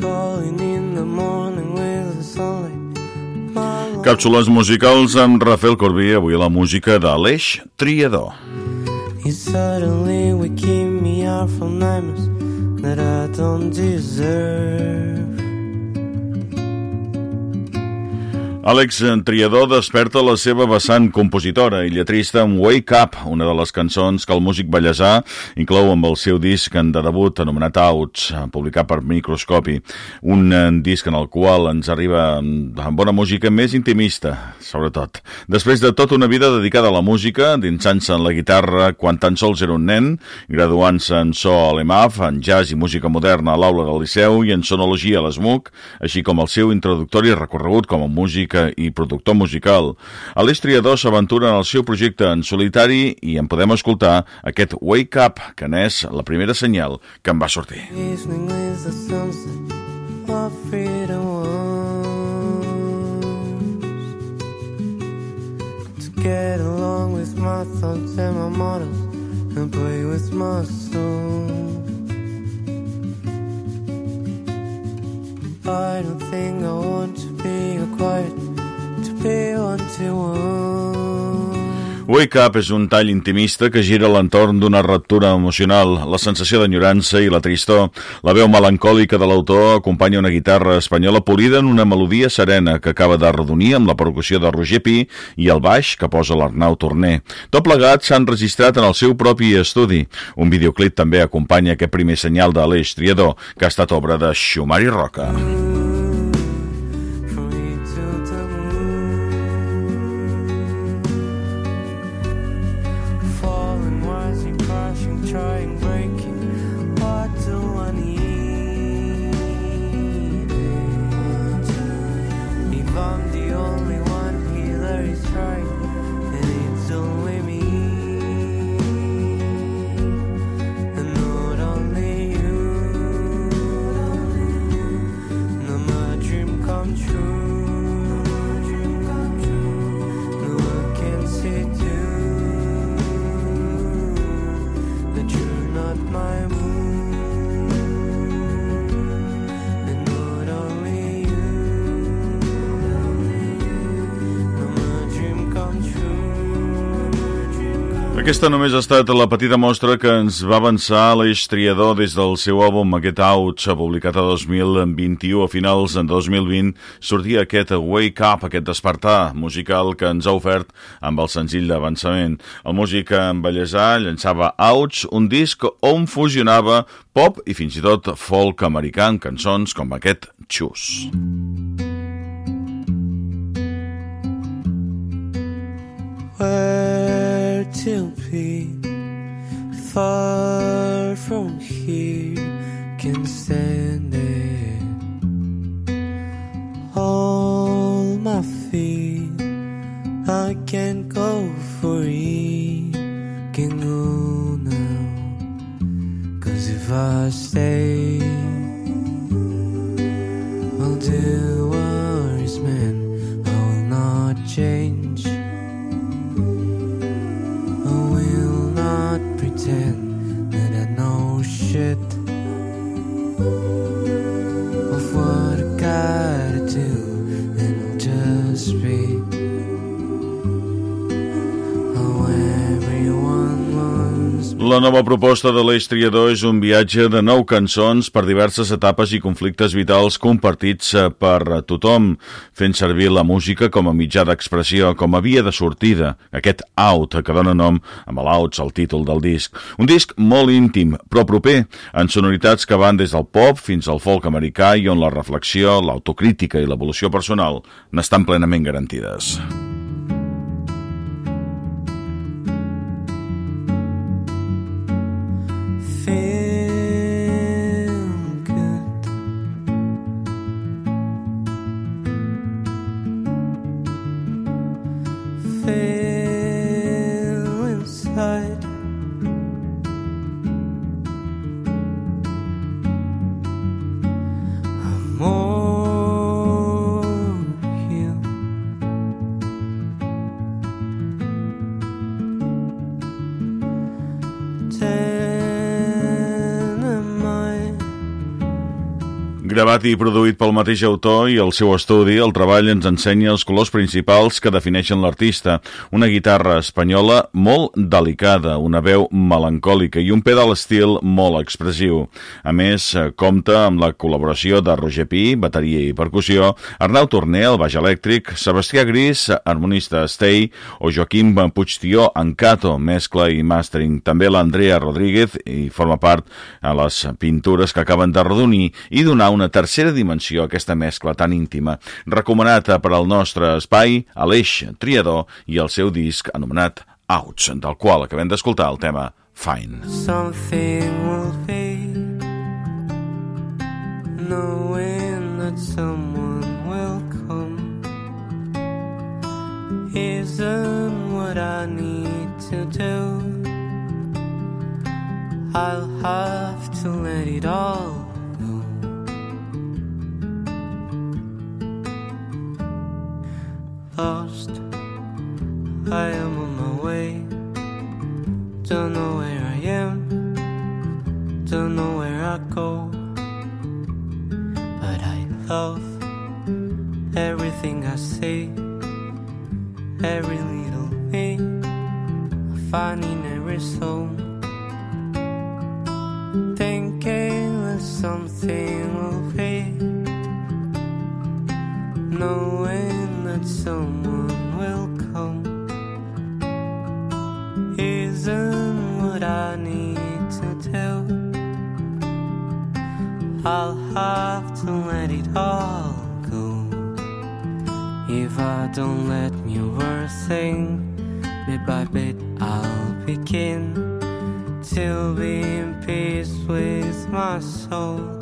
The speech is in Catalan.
calling in the morning with the sunlight. My Càpsules musicals amb Rafael Corbí, avui la música de l'Eix Triador. You suddenly keep me out from nightmares that I don't deserve. Àlex Triador desperta la seva vessant compositora i lletrista amb Wake Up, una de les cançons que el músic ballesà inclou amb el seu disc de debut anomenat Outs, publicat per Microscopi. Un eh, disc en el qual ens arriba amb bona música més intimista, sobretot. Després de tota una vida dedicada a la música, dinsant-se en la guitarra quan tan sols era un nen, graduant-se en so a l'EMAF, en jazz i música moderna a l'aula del Liceu i en sonologia a l'ESMUC, així com el seu introductori recorregut com a músic i productor musical. Aleix Triador s'aventura en el seu projecte en solitari i en podem escoltar aquest Wake Up, que n'és la primera senyal que em va sortir. Get along with my thoughts and my models and play with my soul. I don't think I want to be a quiet, Wake Up és un tall intimista que gira l'entorn d'una ruptura emocional. La sensació d'enyorança i la tristor, la veu melancòlica de l'autor acompanya una guitarra espanyola polida en una melodia serena que acaba de redonir amb la percussió de Roger Pi i el baix que posa l'Arnau Torner. Tot plegat s'han registrat en el seu propi estudi. Un videoclip també acompanya aquest primer senyal de l'Eix Triador, que ha estat obra de Xumari Roca. From my Aquesta només ha estat la petita mostra que ens va avançar l'Eix Triador des del seu àlbum Aquest Outs, publicat a 2021. A finals de 2020 sortia aquest Wake Up, aquest despertar musical que ens ha ofert amb el senzill d'avançament. El músic en bellesà llançava Outs, un disc on fusionava pop i fins i tot folk americà amb cançons com aquest Xus. Far from here can stand it. All my feet I can go free can go now cause if I stay I'll do worries man. I will not change pretend that I know shit of what I gotta do, and I'll just be La nova proposta de l'Eix Triador és un viatge de nou cançons per diverses etapes i conflictes vitals compartits eh, per tothom, fent servir la música com a mitjà d'expressió, com a via de sortida, aquest out que dona nom amb l'outs al títol del disc. Un disc molt íntim, però proper, en sonoritats que van des del pop fins al folk americà i on la reflexió, l'autocrítica i l'evolució personal n'estan plenament garantides. tight gravat i produït pel mateix autor i el seu estudi, el treball ens ensenya els colors principals que defineixen l'artista. Una guitarra espanyola molt delicada, una veu melancòlica i un pedal estil molt expressiu. A més, eh, compta amb la col·laboració de Roger Pi, bateria i percussió, Arnau Torner, el baix elèctric, Sebastià Gris, harmonista Stay, o Joaquim Puigtió, Encato, mescla i mastering. També l'Andrea Rodríguez i forma part a les pintures que acaben de redonir i donar una tercera dimensió aquesta mescla tan íntima. Recomanat per al nostre espai, Aleix Triador i el seu disc anomenat Outs, del qual acabem d'escoltar el tema Fine. Something will be Knowing that someone will come Isn't what I need to do I'll have to let it all lost. I am on my way. Don't know where I am. Don't know where I go. But I love everything I see. Every little thing I find in every song. Thinking that something will be. Knowing isn't what I need to do. I'll have to let it all go. If I don't let me overthink, bit by bit I'll begin to be in peace with my soul.